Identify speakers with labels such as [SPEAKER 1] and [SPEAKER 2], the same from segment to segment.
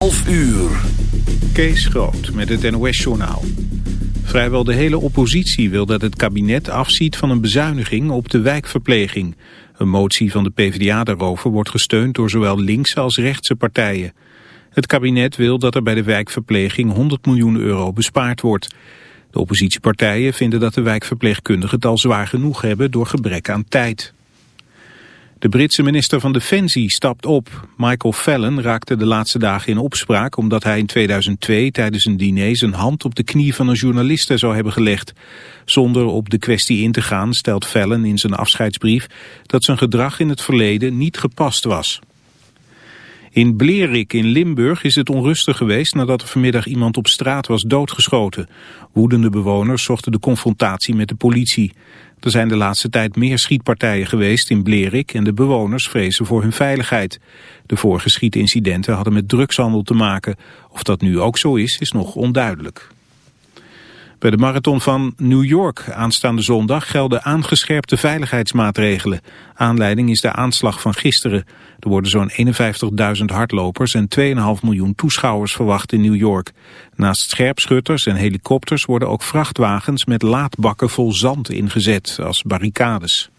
[SPEAKER 1] 11 uur.
[SPEAKER 2] Kees Groot met het NOS-journaal. Vrijwel de hele oppositie wil dat het kabinet afziet van een bezuiniging op de wijkverpleging. Een motie van de PvdA daarover wordt gesteund door zowel linkse als rechtse partijen. Het kabinet wil dat er bij de wijkverpleging 100 miljoen euro bespaard wordt. De oppositiepartijen vinden dat de wijkverpleegkundigen het al zwaar genoeg hebben door gebrek aan tijd. De Britse minister van Defensie stapt op. Michael Fallon raakte de laatste dagen in opspraak omdat hij in 2002 tijdens een diner zijn hand op de knie van een journaliste zou hebben gelegd. Zonder op de kwestie in te gaan stelt Fallon in zijn afscheidsbrief dat zijn gedrag in het verleden niet gepast was. In Blerik in Limburg is het onrustig geweest nadat er vanmiddag iemand op straat was doodgeschoten. Woedende bewoners zochten de confrontatie met de politie. Er zijn de laatste tijd meer schietpartijen geweest in Blerik en de bewoners vrezen voor hun veiligheid. De vorige schietincidenten hadden met drugshandel te maken. Of dat nu ook zo is, is nog onduidelijk. Bij de marathon van New York aanstaande zondag gelden aangescherpte veiligheidsmaatregelen. Aanleiding is de aanslag van gisteren. Er worden zo'n 51.000 hardlopers en 2,5 miljoen toeschouwers verwacht in New York. Naast scherpschutters en helikopters worden ook vrachtwagens met laadbakken vol zand ingezet als barricades.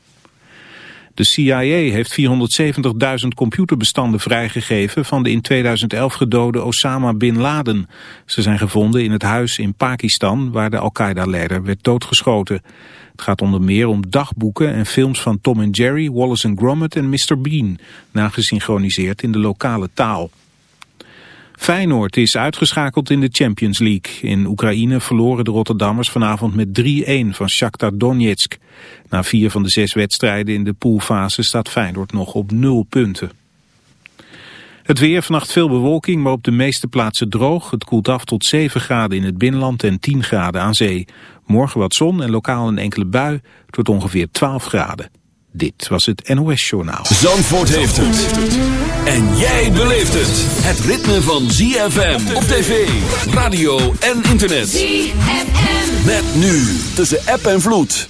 [SPEAKER 2] De CIA heeft 470.000 computerbestanden vrijgegeven van de in 2011 gedode Osama Bin Laden. Ze zijn gevonden in het huis in Pakistan waar de Al-Qaeda-leider werd doodgeschoten. Het gaat onder meer om dagboeken en films van Tom en Jerry, Wallace Gromit en Mr. Bean, nagesynchroniseerd in de lokale taal. Feyenoord is uitgeschakeld in de Champions League. In Oekraïne verloren de Rotterdammers vanavond met 3-1 van Shakhtar Donetsk. Na vier van de zes wedstrijden in de poolfase staat Feyenoord nog op 0 punten. Het weer, vannacht veel bewolking, maar op de meeste plaatsen droog. Het koelt af tot 7 graden in het binnenland en 10 graden aan zee. Morgen wat zon en lokaal een enkele bui tot ongeveer 12 graden. Dit was het NOS Journaal.
[SPEAKER 1] Zandvoort heeft het. En jij beleeft het. Het ritme van ZFM op tv, radio en internet. ZFM. Met nu tussen app en vloed.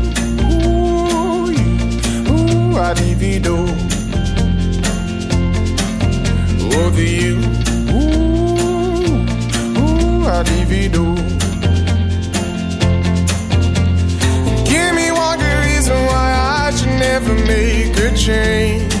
[SPEAKER 3] I. Over you. Give me one good reason why I should never make a change.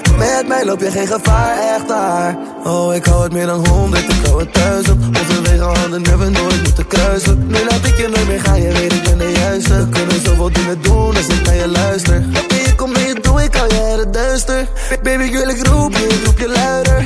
[SPEAKER 4] Met mij loop je geen gevaar, echt daar. Oh, ik hou het meer dan honderd, ik hou het duizend. Onze handen never nooit moeten kruisen. Nu laat ik je nooit meer gaan, je weet ik ben de juiste. Kunnen zoveel dingen doen als ik naar je luister. Oké, ik kom je toe, ik je uit het duister. Baby, girl, ik roep je, ik roep je luider.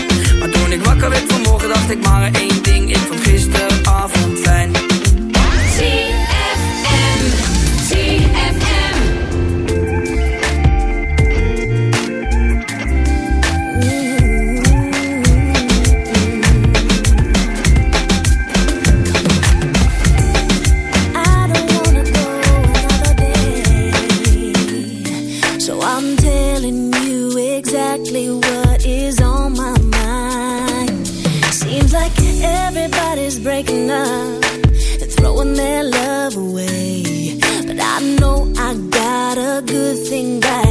[SPEAKER 5] Wakker werd vanmorgen, dacht ik maar één ding. Ik
[SPEAKER 6] I know I got a good thing right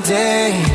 [SPEAKER 7] day.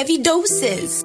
[SPEAKER 7] heavy doses.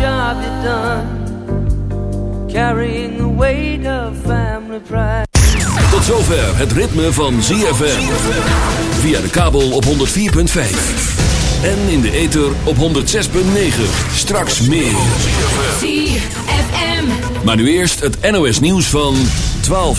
[SPEAKER 8] Job you've done. Carrying the weight of family pride.
[SPEAKER 1] Tot zover het ritme van ZFM. Via de kabel op 104.5. En in de ether op 106.9. Straks meer.
[SPEAKER 9] ZFM.
[SPEAKER 1] Maar nu eerst het NOS nieuws van 12.